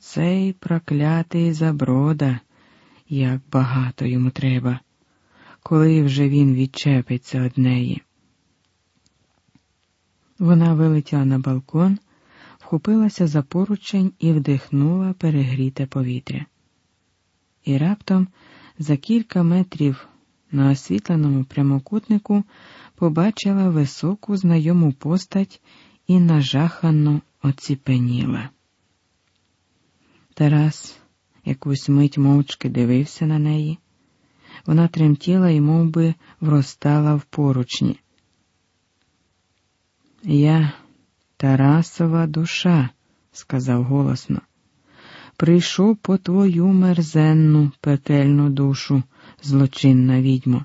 цей проклятий заброда, як багато йому треба, коли вже він відчепиться од неї. Вона вилетіла на балкон, вхопилася за поручень і вдихнула перегріте повітря. І раптом за кілька метрів на освітленому прямокутнику побачила високу знайому постать і нажахано оціпеніла. Тарас якусь мить мовчки дивився на неї. Вона тремтіла і мов би, вростала в поручні. Я Тарасова душа, сказав голосно, прийшов по твою мерзенну пекельну душу, злочинна відьмо.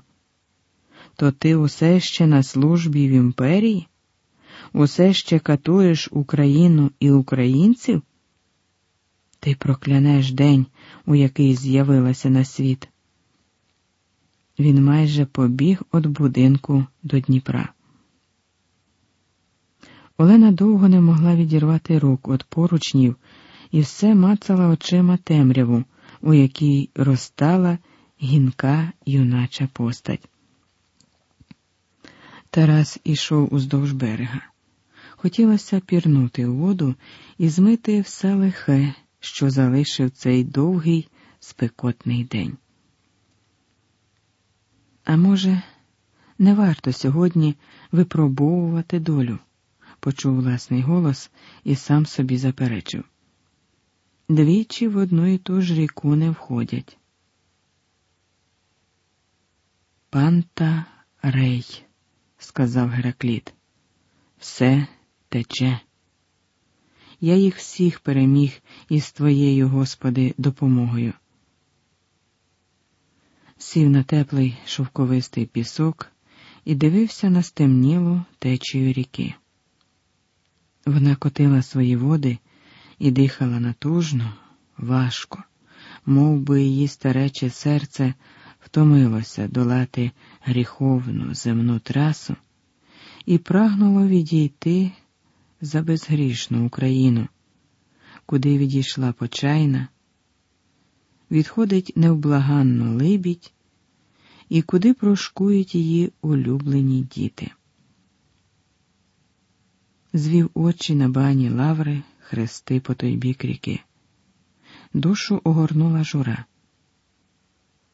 То ти усе ще на службі в імперії? Усе ще катуєш Україну і українців? Ти проклянеш день, у який з'явилася на світ. Він майже побіг від будинку до Дніпра. Олена довго не могла відірвати рук від поручнів і все мацала очима темряву, у якій розтала гінка юнача постать. Тарас ішов уздовж берега. Хотілося пірнути у воду і змити все лихе, що залишив цей довгий спекотний день. А може, не варто сьогодні випробовувати долю, почув власний голос і сам собі заперечив. Двічі в одну і ту ж ріку не входять. Панта рей, сказав Геракліт, все тече. Я їх всіх переміг із твоєю, Господи, допомогою. Сів на теплий шовковистий пісок і дивився на стемнілу течію ріки. Вона котила свої води і дихала натужно, важко, мов би її старече серце втомилося долати гріховну земну трасу і прагнуло відійти за безгрішну Україну, куди відійшла почайна, відходить невблаганно либідь, і куди прошкують її улюблені діти. Звів очі на бані лаври, хрести по той бік ріки. Душу огорнула жура.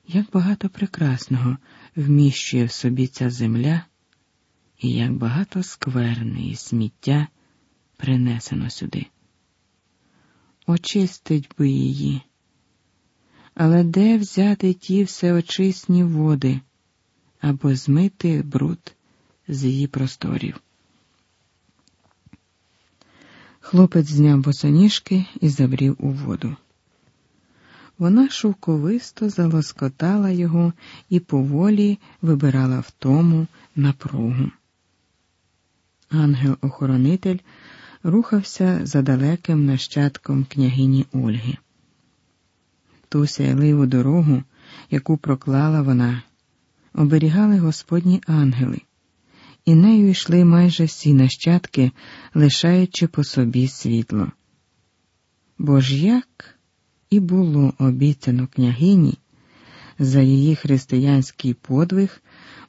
Як багато прекрасного вміщує в собі ця земля, і як багато скверни і сміття принесено сюди. Очистить би її. Але де взяти ті всеочисні води або змити бруд з її просторів? Хлопець зняв босоніжки і забрів у воду. Вона шовковисто залоскотала його і поволі вибирала втому напругу. Ангел-охоронитель рухався за далеким нащадком княгині Ольги. Ту сяйливу дорогу, яку проклала вона, оберігали господні ангели, і нею йшли майже всі нащадки, лишаючи по собі світло. Бо ж як і було обіцяно княгині, за її християнський подвиг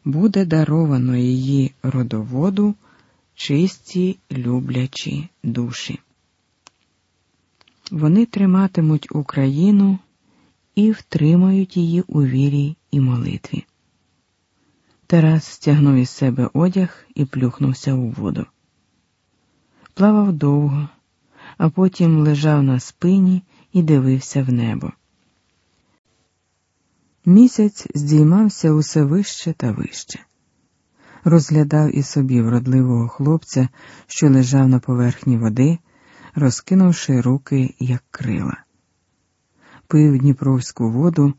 буде даровано її родоводу чисті люблячі душі. Вони триматимуть Україну і втримають її у вірі і молитві. Тарас стягнув із себе одяг і плюхнувся у воду. Плавав довго, а потім лежав на спині і дивився в небо. Місяць здіймався усе вище та вище розглядав і собі вродливого хлопця, що лежав на поверхні води, розкинувши руки, як крила. Пив дніпровську воду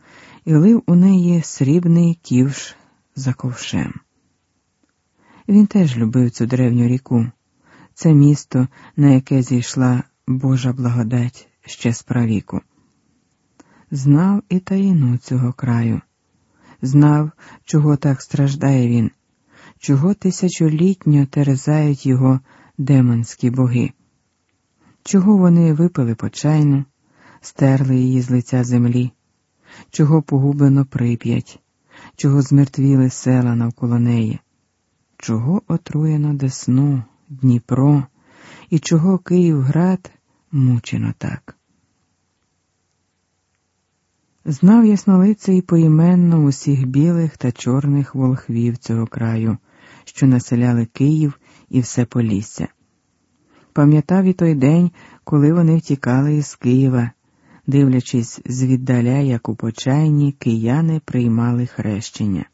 і лив у неї срібний ківш за ковшем. Він теж любив цю древню ріку, це місто, на яке зійшла Божа благодать ще з правіку. Знав і таїну цього краю, знав, чого так страждає він чого тисячолітньо терзають його демонські боги, чого вони випили по чайну, стерли її з лиця землі, чого погублено прип'ять, чого змертвіли села навколо неї, чого отруєно Десну, Дніпро? І чого Київград мучено так. Знав яснолицей поіменно усіх білих та чорних волхвів цього краю, що населяли Київ і все Полісся. Пам'ятав і той день, коли вони втікали із Києва, дивлячись звіддаля, як у почайні кияни приймали хрещення.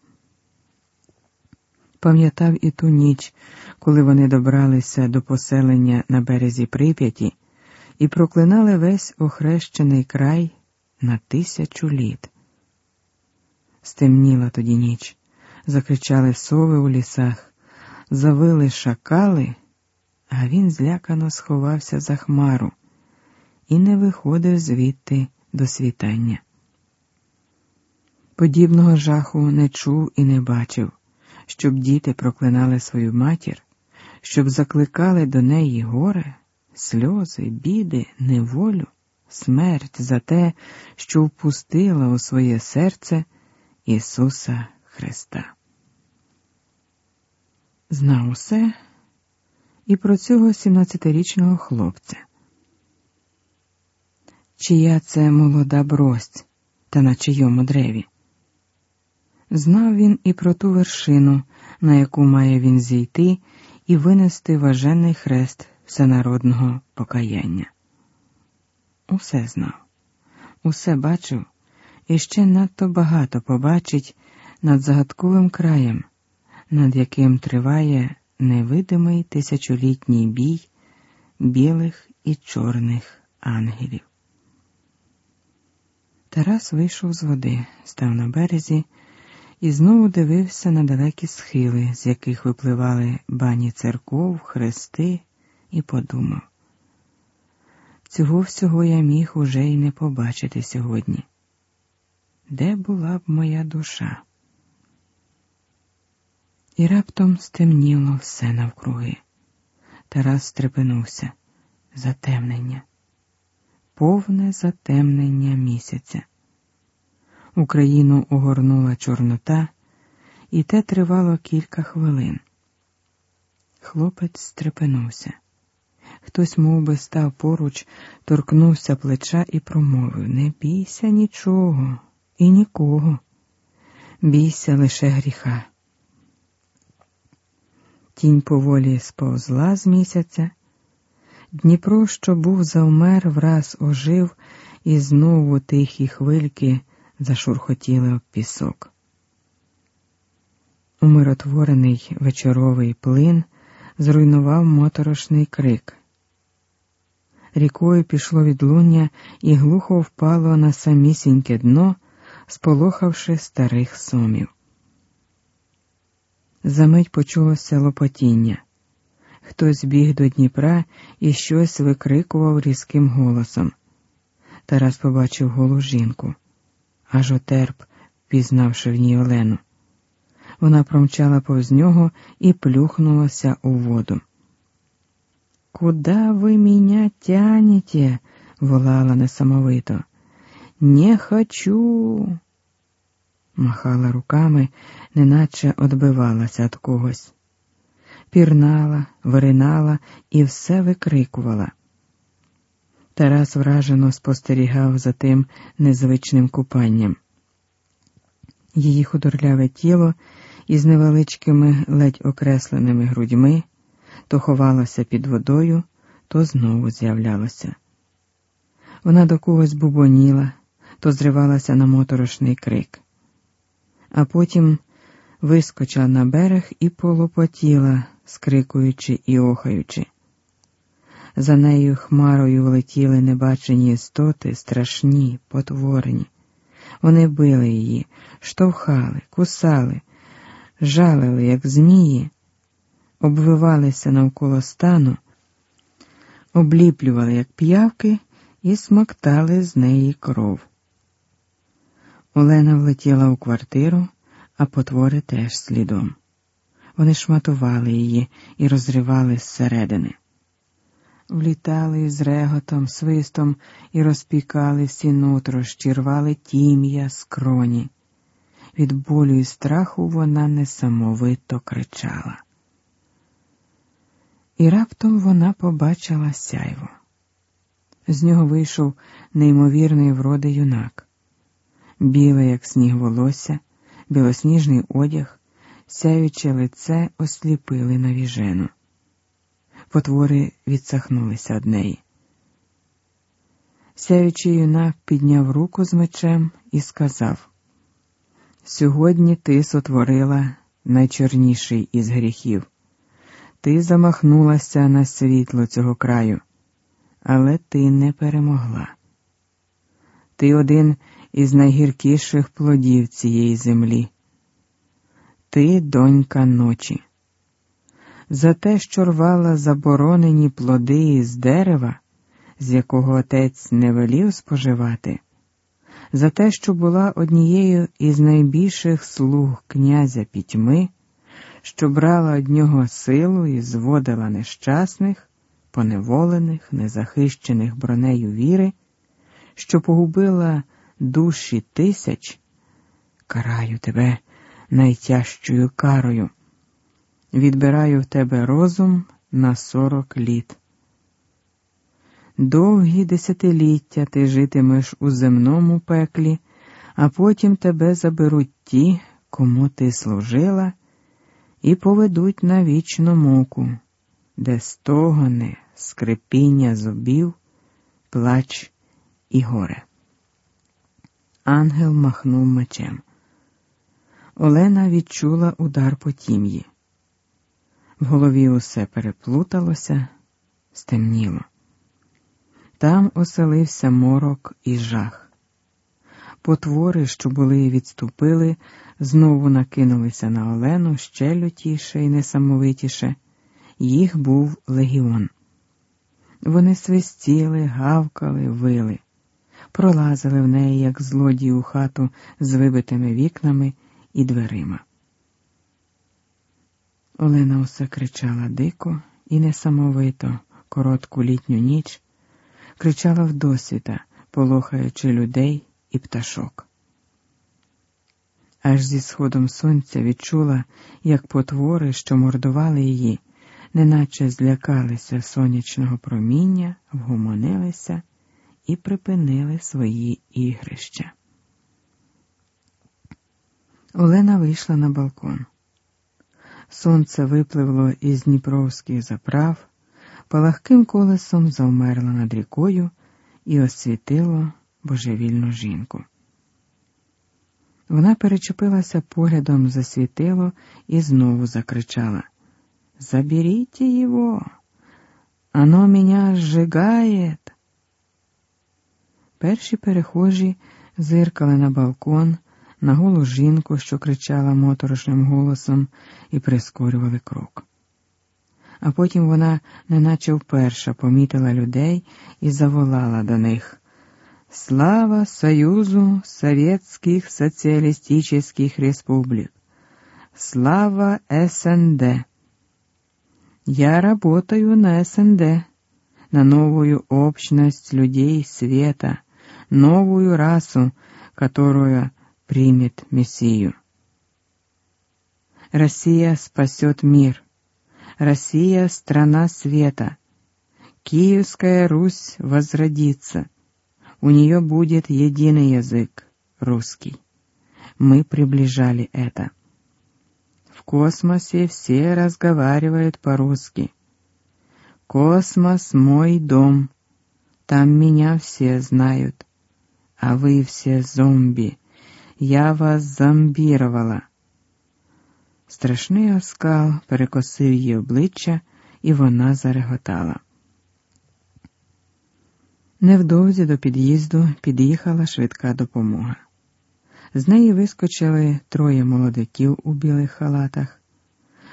Пам'ятав і ту ніч, коли вони добралися до поселення на березі Прип'яті і проклинали весь охрещений край на тисячу літ. Стемніла тоді ніч, закричали сови у лісах, завили шакали, а він злякано сховався за хмару і не виходив звідти до світання. Подібного жаху не чув і не бачив, щоб діти проклинали свою матір, щоб закликали до неї горе, сльози, біди, неволю смерть за те, що впустила у своє серце Ісуса Христа. Знав усе і про цього 17-річного хлопця. Чия це молода брость та на чийому древі? Знав він і про ту вершину, на яку має він зійти і винести важений хрест всенародного покаяння усе знав, усе бачив і ще надто багато побачить над загадковим краєм, над яким триває невидимий тисячолітній бій білих і чорних ангелів. Тарас вийшов з води, став на березі і знову дивився на далекі схили, з яких випливали бані церков, хрести, і подумав. Цього всього я міг уже й не побачити сьогодні. Де була б моя душа? І раптом стемніло все навкруги. Тарас стрепенувся. Затемнення, повне затемнення місяця. Україну огорнула Чорнота, і те тривало кілька хвилин. Хлопець стрепенувся. Хтось мов би, став поруч, торкнувся плеча і промовив Не бійся нічого і нікого, бійся лише гріха. Тінь поволі сповзла з місяця. Дніпро, що був завмер, враз ожив, і знову тихі хвильки зашурхотіли об пісок. Умиротворений вечоровий плин зруйнував моторошний крик рікою пішло відлуння і глухо впало на самісіньке дно, сполохавши старих сомів. Замить почулося лопотіння. Хтось біг до Дніпра і щось викрикував різким голосом. Тарас побачив голу жінку, аж отерп, пізнавши в ній Олену. Вона промчала повз нього і плюхнулася у воду. Куда вы меня тянете? волала несамовито. Не хочу. Махала руками, неначе одбивалася від когось. Пірнала, виринала і все викрикувала. Тарас вражено спостерігав за тим незвичним купанням. Її худорляве тіло із невеличкими ледь окресленими грудьми то ховалася під водою, то знову з'являлася. Вона до когось бубоніла, то зривалася на моторошний крик, а потім вискочила на берег і полопотіла, скрикуючи і охаючи. За нею хмарою влетіли небачені істоти, страшні, потворені. Вони били її, штовхали, кусали, жалили, як змії, обвивалися навколо стану, обліплювали, як п'явки, і смоктали з неї кров. Олена влетіла у квартиру, а потвори теж слідом. Вони шматували її і розривали зсередини. влітали з реготом, свистом і розпікали всі нутрощі, рвали тім'я, скроні. Від болю і страху вона несамовито кричала. І раптом вона побачила сяйво. З нього вийшов неймовірний вроди юнак, біле, як сніг волосся, білосніжний одяг, сяюче лице осліпили навіжену. Потвори відсахнулися од неї. Сяючий юнак підняв руку з мечем і сказав: Сьогодні ти сотворила найчорніший із гріхів. Ти замахнулася на світло цього краю, але ти не перемогла. Ти один із найгіркіших плодів цієї землі. Ти донька ночі. За те, що рвала заборонені плоди із дерева, з якого отець не велів споживати, за те, що була однією із найбільших слуг князя пітьми, що брала од нього силу і зводила нещасних, поневолених, незахищених бронею віри, що погубила душі тисяч, караю тебе найтяжчою карою. Відбираю в тебе розум на сорок літ. Довгі десятиліття ти житимеш у земному пеклі, а потім тебе заберуть ті, кому ти служила, і поведуть на вічну муку, де стогони, скрипіння зубів, плач і горе. Ангел махнув мечем. Олена відчула удар по тім'ї. В голові усе переплуталося, стемніло. Там оселився морок і жах. Потвори, що були і відступили, знову накинулися на Олену ще лютіше і несамовитіше. Їх був легіон. Вони свистіли, гавкали, вили, пролазили в неї, як злодії у хату з вибитими вікнами і дверима. Олена усе кричала дико і несамовито, коротку літню ніч, кричала вдосвіта, полохаючи людей і пташок. Аж зі сходом сонця відчула, як потвори, що мордували її, неначе злякалися сонячного проміння, вгомонилися і припинили свої ігрища. Олена вийшла на балкон. Сонце випливло із Дніпровських заправ, палахким колесом завмерло над рікою і освітило божевільну жінку. Вона перечепилася поглядом за світило і знову закричала Заберіть його, оно меня сжигает. Перші перехожі зиркали на балкон на голу жінку, що кричала моторошним голосом, і прискорювали крок. А потім вона, неначе вперше, помітила людей і заволала до них. Слава Союзу Советских Социалистических Республик! Слава СНД! Я работаю на СНД, на новую общность людей света, новую расу, которую примет Мессию. Россия спасет мир. Россия — страна света. Киевская Русь возродится. У нее будет единый язык — русский. Мы приближали это. В космосе все разговаривают по-русски. Космос — мой дом. Там меня все знают. А вы все зомби. Я вас зомбірувала. Страшний оскал перекосив її обличчя, і вона зареготала. Невдовзі до під'їзду під'їхала швидка допомога. З неї вискочили троє молодиків у білих халатах.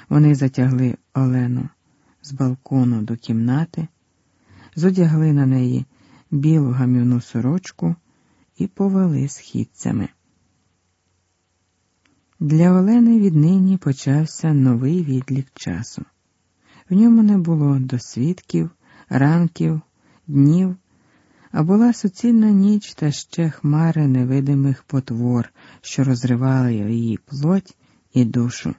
Вони затягли Олену з балкону до кімнати, зодягли на неї білу гамівну сорочку і повели східцями. Для Олени віднині почався новий відлік часу. В ньому не було досвідків, ранків, днів, а була суцільна ніч та ще хмари невидимих потвор, що розривали її плоть і душу.